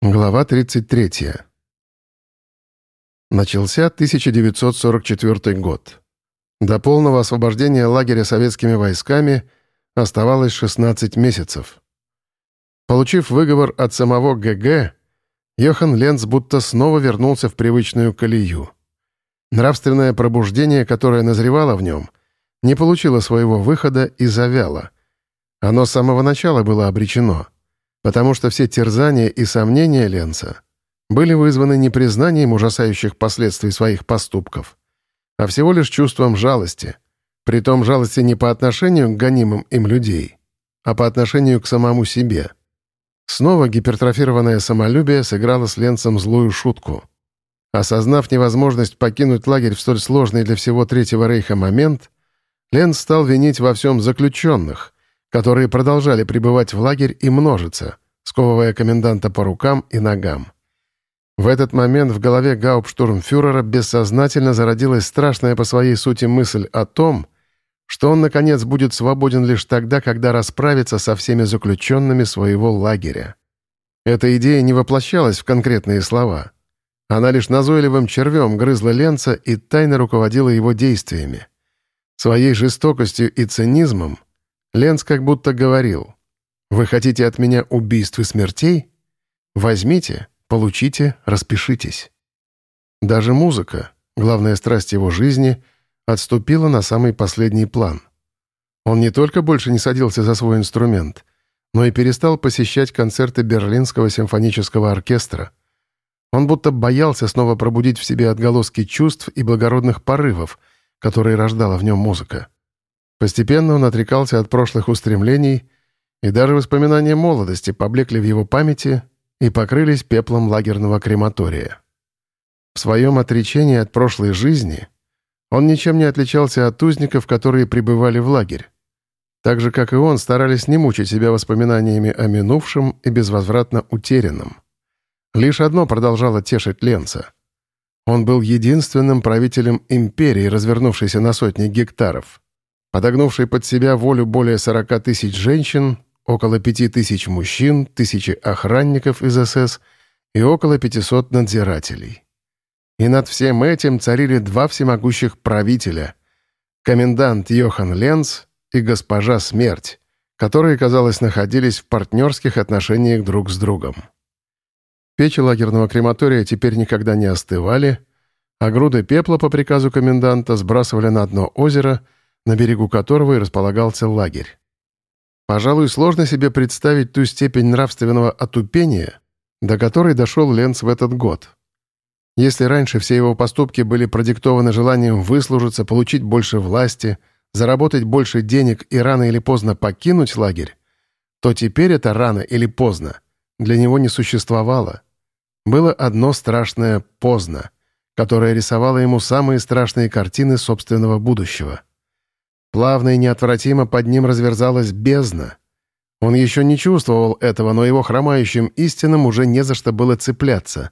Глава 33. Начался 1944 год. До полного освобождения лагеря советскими войсками оставалось 16 месяцев. Получив выговор от самого ГГ, Йохан Ленц будто снова вернулся в привычную колею. Нравственное пробуждение, которое назревало в нем, не получило своего выхода и завяло. Оно с самого начала было обречено — потому что все терзания и сомнения Ленца были вызваны не признанием ужасающих последствий своих поступков, а всего лишь чувством жалости, притом жалости не по отношению к гонимым им людей, а по отношению к самому себе. Снова гипертрофированное самолюбие сыграло с Ленцем злую шутку. Осознав невозможность покинуть лагерь в столь сложный для всего Третьего Рейха момент, Ленц стал винить во всем заключенных — которые продолжали пребывать в лагерь и множиться, сковывая коменданта по рукам и ногам. В этот момент в голове гауптштурмфюрера бессознательно зародилась страшная по своей сути мысль о том, что он, наконец, будет свободен лишь тогда, когда расправится со всеми заключенными своего лагеря. Эта идея не воплощалась в конкретные слова. Она лишь назойливым червем грызла Ленца и тайно руководила его действиями. Своей жестокостью и цинизмом Ленц как будто говорил, «Вы хотите от меня убийств и смертей? Возьмите, получите, распишитесь». Даже музыка, главная страсть его жизни, отступила на самый последний план. Он не только больше не садился за свой инструмент, но и перестал посещать концерты Берлинского симфонического оркестра. Он будто боялся снова пробудить в себе отголоски чувств и благородных порывов, которые рождала в нем музыка. Постепенно он отрекался от прошлых устремлений, и даже воспоминания молодости поблекли в его памяти и покрылись пеплом лагерного крематория. В своем отречении от прошлой жизни он ничем не отличался от узников, которые пребывали в лагерь. Так же, как и он, старались не мучить себя воспоминаниями о минувшем и безвозвратно утерянном. Лишь одно продолжало тешить Ленца. Он был единственным правителем империи, развернувшейся на сотни гектаров — подогнувший под себя волю более 40 тысяч женщин, около 5 тысяч мужчин, тысячи охранников из СС и около 500 надзирателей. И над всем этим царили два всемогущих правителя — комендант Йохан Ленц и госпожа Смерть, которые, казалось, находились в партнерских отношениях друг с другом. Печи лагерного крематория теперь никогда не остывали, а груды пепла по приказу коменданта сбрасывали на дно озера — на берегу которого и располагался лагерь. Пожалуй, сложно себе представить ту степень нравственного отупения, до которой дошел Ленц в этот год. Если раньше все его поступки были продиктованы желанием выслужиться, получить больше власти, заработать больше денег и рано или поздно покинуть лагерь, то теперь это рано или поздно для него не существовало. Было одно страшное «поздно», которое рисовало ему самые страшные картины собственного будущего — Плавно и неотвратимо под ним разверзалась бездна. Он еще не чувствовал этого, но его хромающим истинам уже не за что было цепляться.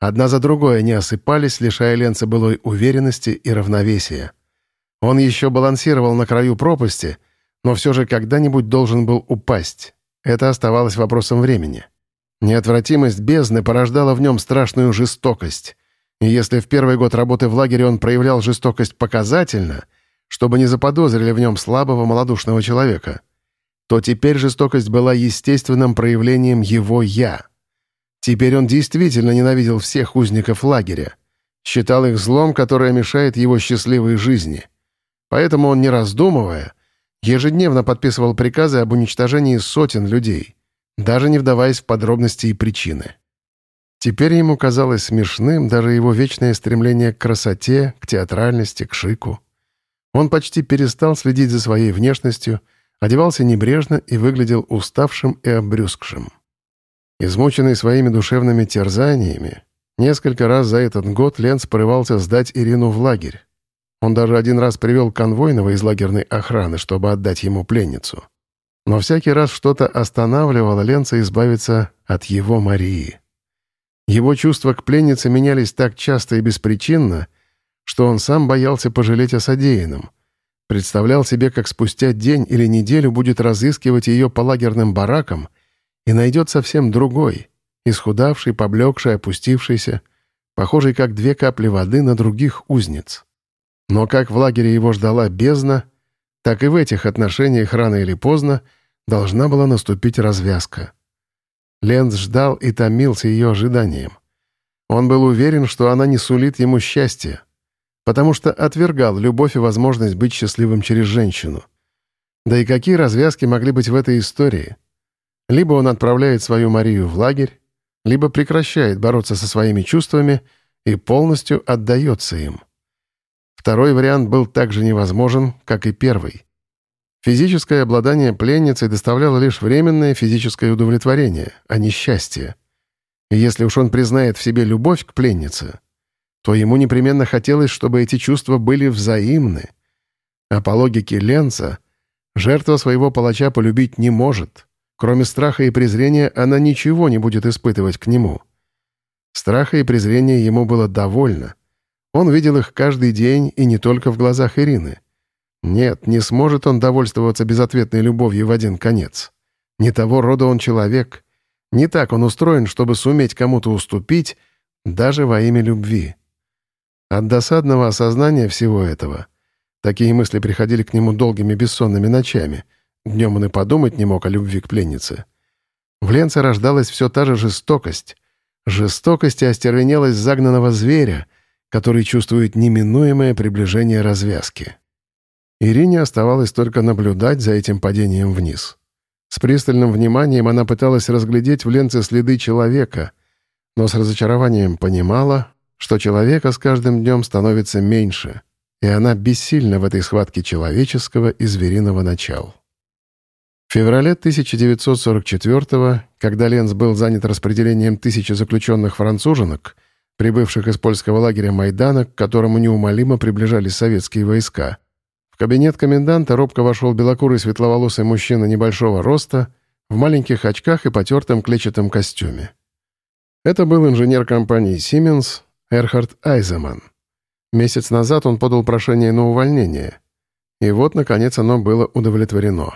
Одна за другой они осыпались, лишая Ленца былой уверенности и равновесия. Он еще балансировал на краю пропасти, но все же когда-нибудь должен был упасть. Это оставалось вопросом времени. Неотвратимость бездны порождала в нем страшную жестокость. И если в первый год работы в лагере он проявлял жестокость показательно — чтобы не заподозрили в нем слабого малодушного человека, то теперь жестокость была естественным проявлением его «я». Теперь он действительно ненавидел всех узников лагеря, считал их злом, которое мешает его счастливой жизни. Поэтому он, не раздумывая, ежедневно подписывал приказы об уничтожении сотен людей, даже не вдаваясь в подробности и причины. Теперь ему казалось смешным даже его вечное стремление к красоте, к театральности, к шику. Он почти перестал следить за своей внешностью, одевался небрежно и выглядел уставшим и обрюзгшим. Измученный своими душевными терзаниями, несколько раз за этот год Ленц порывался сдать Ирину в лагерь. Он даже один раз привел конвойного из лагерной охраны, чтобы отдать ему пленницу. Но всякий раз что-то останавливало Ленца избавиться от его Марии. Его чувства к пленнице менялись так часто и беспричинно, что он сам боялся пожалеть о содеянном. Представлял себе, как спустя день или неделю будет разыскивать ее по лагерным баракам и найдет совсем другой, исхудавший, поблекший, опустившийся, похожий как две капли воды на других узниц. Но как в лагере его ждала бездна, так и в этих отношениях рано или поздно должна была наступить развязка. Ленц ждал и томился ее ожиданием. Он был уверен, что она не сулит ему счастья, потому что отвергал любовь и возможность быть счастливым через женщину. Да и какие развязки могли быть в этой истории? Либо он отправляет свою Марию в лагерь, либо прекращает бороться со своими чувствами и полностью отдается им. Второй вариант был так же невозможен, как и первый. Физическое обладание пленницей доставляло лишь временное физическое удовлетворение, а не счастье. И если уж он признает в себе любовь к пленнице, то ему непременно хотелось, чтобы эти чувства были взаимны. А по логике Ленца, жертва своего палача полюбить не может. Кроме страха и презрения она ничего не будет испытывать к нему. Страха и презрения ему было довольно. Он видел их каждый день и не только в глазах Ирины. Нет, не сможет он довольствоваться безответной любовью в один конец. Не того рода он человек. Не так он устроен, чтобы суметь кому-то уступить, даже во имя любви. От досадного осознания всего этого такие мысли приходили к нему долгими бессонными ночами. Днем он и подумать не мог о любви к пленнице. В Ленце рождалась все та же жестокость. Жестокость и остервенелость загнанного зверя, который чувствует неминуемое приближение развязки. Ирине оставалось только наблюдать за этим падением вниз. С пристальным вниманием она пыталась разглядеть в ленце следы человека, но с разочарованием понимала, что человека с каждым днем становится меньше, и она бессильна в этой схватке человеческого и звериного начал. В феврале 1944-го, когда Ленц был занят распределением тысячи заключенных француженок, прибывших из польского лагеря Майдана, к которому неумолимо приближались советские войска, в кабинет коменданта робко вошел белокурый светловолосый мужчина небольшого роста, в маленьких очках и потертом клетчатом костюме. Это был инженер компании Siemens Эрхард Айземан. Месяц назад он подал прошение на увольнение. И вот, наконец, оно было удовлетворено.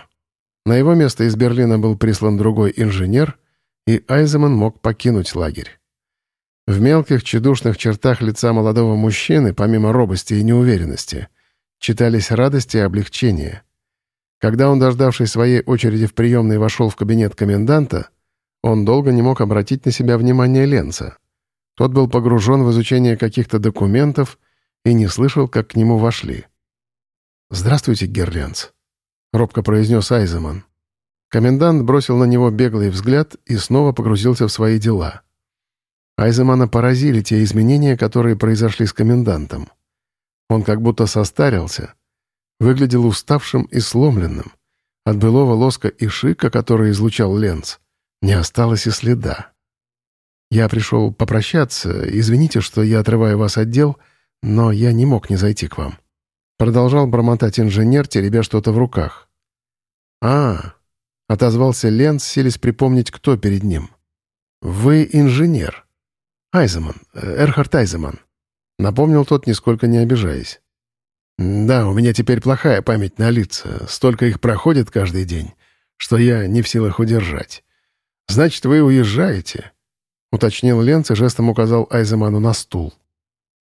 На его место из Берлина был прислан другой инженер, и Айземан мог покинуть лагерь. В мелких, чудушных чертах лица молодого мужчины, помимо робости и неуверенности, читались радость и облегчение. Когда он, дождавшись своей очереди в приемной, вошел в кабинет коменданта, он долго не мог обратить на себя внимание Ленца. Тот был погружен в изучение каких-то документов и не слышал, как к нему вошли. «Здравствуйте, Герленц», — робко произнес Айземан. Комендант бросил на него беглый взгляд и снова погрузился в свои дела. Айземана поразили те изменения, которые произошли с комендантом. Он как будто состарился, выглядел уставшим и сломленным. От былого лоска и шика, который излучал Ленц, не осталось и следа. «Я пришел попрощаться. Извините, что я отрываю вас от дел, но я не мог не зайти к вам». Продолжал бормотать инженер, теребя что-то в руках. «А, — отозвался Ленц, селись припомнить, кто перед ним. «Вы инженер. Айземан, э, Эрхард Айземан. Напомнил тот, нисколько не обижаясь. «Да, у меня теперь плохая память на лица. Столько их проходит каждый день, что я не в силах удержать. Значит, вы уезжаете?» — уточнил Ленц и жестом указал Айземану на стул.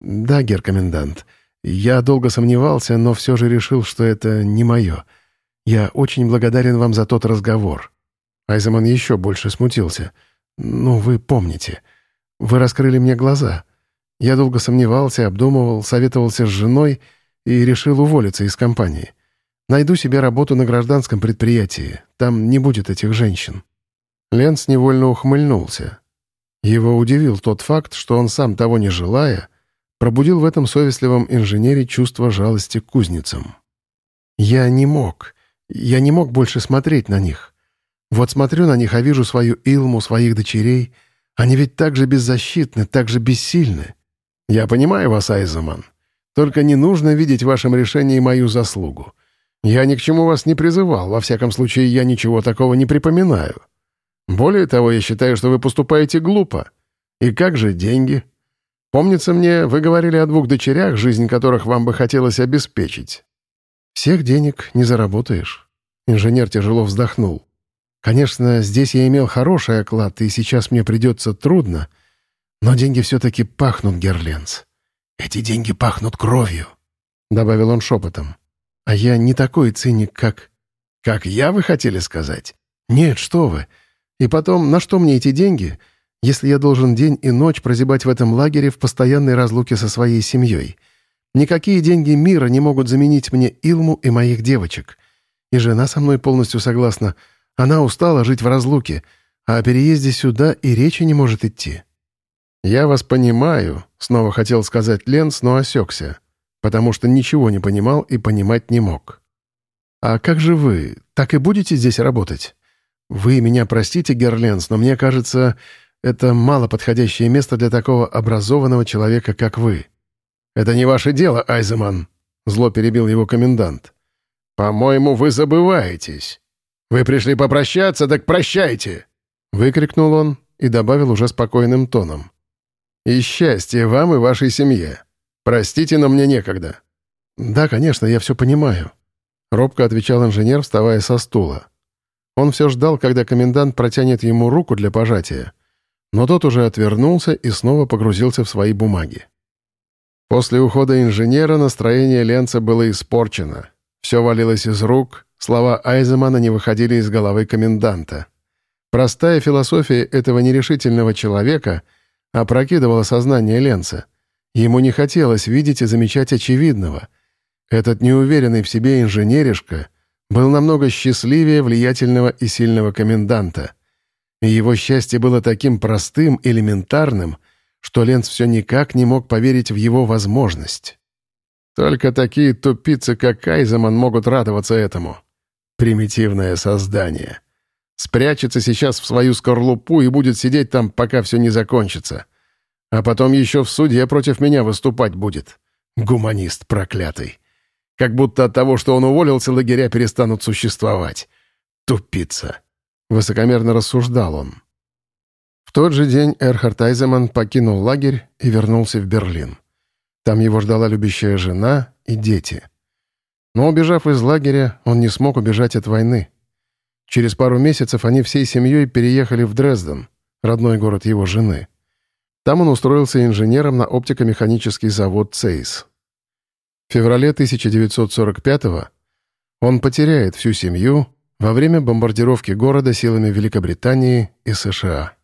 «Да, гер-комендант. Я долго сомневался, но все же решил, что это не мое. Я очень благодарен вам за тот разговор». Айземан еще больше смутился. «Ну, вы помните. Вы раскрыли мне глаза. Я долго сомневался, обдумывал, советовался с женой и решил уволиться из компании. Найду себе работу на гражданском предприятии. Там не будет этих женщин». Ленц невольно ухмыльнулся. Его удивил тот факт, что он сам того не желая, пробудил в этом совестливом инженере чувство жалости к кузницам. «Я не мог. Я не мог больше смотреть на них. Вот смотрю на них, а вижу свою Илму, своих дочерей. Они ведь так же беззащитны, так же бессильны. «Я понимаю вас, Айземан. Только не нужно видеть в вашем решении мою заслугу. Я ни к чему вас не призывал, во всяком случае, я ничего такого не припоминаю. Более того, я считаю, что вы поступаете глупо. И как же деньги? Помнится мне, вы говорили о двух дочерях, жизнь которых вам бы хотелось обеспечить. Всех денег не заработаешь». Инженер тяжело вздохнул. Конечно, здесь я имел хороший оклад, и сейчас мне придется трудно, но деньги все-таки пахнут, Герленс. Эти деньги пахнут кровью», — добавил он шепотом. «А я не такой циник, как...» «Как я, вы хотели сказать?» «Нет, что вы. И потом, на что мне эти деньги, если я должен день и ночь прозябать в этом лагере в постоянной разлуке со своей семьей? Никакие деньги мира не могут заменить мне Илму и моих девочек. И жена со мной полностью согласна. Она устала жить в разлуке, а о переезде сюда и речи не может идти». «Я вас понимаю», — снова хотел сказать Ленс, но осекся, потому что ничего не понимал и понимать не мог. «А как же вы? Так и будете здесь работать? Вы меня простите, Герленс, но мне кажется, это мало подходящее место для такого образованного человека, как вы». «Это не ваше дело, Айземан», — зло перебил его комендант. «По-моему, вы забываетесь. Вы пришли попрощаться, так прощайте!» Выкрикнул он и добавил уже спокойным тоном. «И счастья вам и вашей семье. Простите, но мне некогда». «Да, конечно, я все понимаю», — робко отвечал инженер, вставая со стула. Он все ждал, когда комендант протянет ему руку для пожатия, но тот уже отвернулся и снова погрузился в свои бумаги. После ухода инженера настроение Ленца было испорчено. Все валилось из рук, слова Айземана не выходили из головы коменданта. Простая философия этого нерешительного человека опрокидывала сознание Ленца. Ему не хотелось видеть и замечать очевидного. Этот неуверенный в себе инженеришка был намного счастливее влиятельного и сильного коменданта. И его счастье было таким простым, элементарным, что Ленц все никак не мог поверить в его возможность. Только такие тупицы, как Кайземан, могут радоваться этому. Примитивное создание. Спрячется сейчас в свою скорлупу и будет сидеть там, пока все не закончится. А потом еще в суде против меня выступать будет. Гуманист проклятый. Как будто от того, что он уволился, лагеря перестанут существовать. Тупица. Высокомерно рассуждал он. В тот же день Эрхард Айземан покинул лагерь и вернулся в Берлин. Там его ждала любящая жена и дети. Но, убежав из лагеря, он не смог убежать от войны. Через пару месяцев они всей семьей переехали в Дрезден, родной город его жены. Там он устроился инженером на оптико-механический завод «Цейс». В феврале 1945-го он потеряет всю семью во время бомбардировки города силами Великобритании и США.